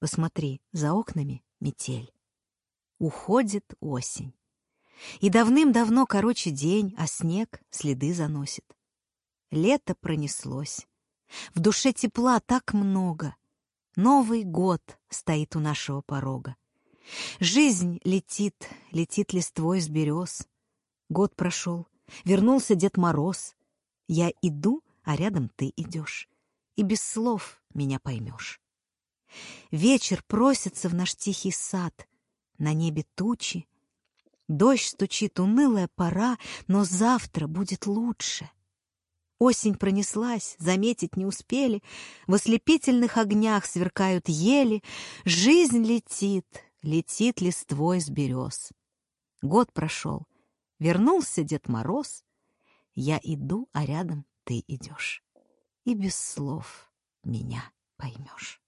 Посмотри, за окнами метель. Уходит осень. И давным-давно короче день, а снег следы заносит. Лето пронеслось. В душе тепла так много. Новый год стоит у нашего порога. Жизнь летит, летит листвой с берез. Год прошел, вернулся Дед Мороз. Я иду, а рядом ты идешь. И без слов меня поймешь. Вечер просится в наш тихий сад. На небе тучи. Дождь стучит, унылая пора, но завтра будет лучше. Осень пронеслась, заметить не успели. В ослепительных огнях сверкают ели. Жизнь летит, летит листвой с берез. Год прошел, вернулся Дед Мороз. Я иду, а рядом ты идешь. И без слов меня поймешь.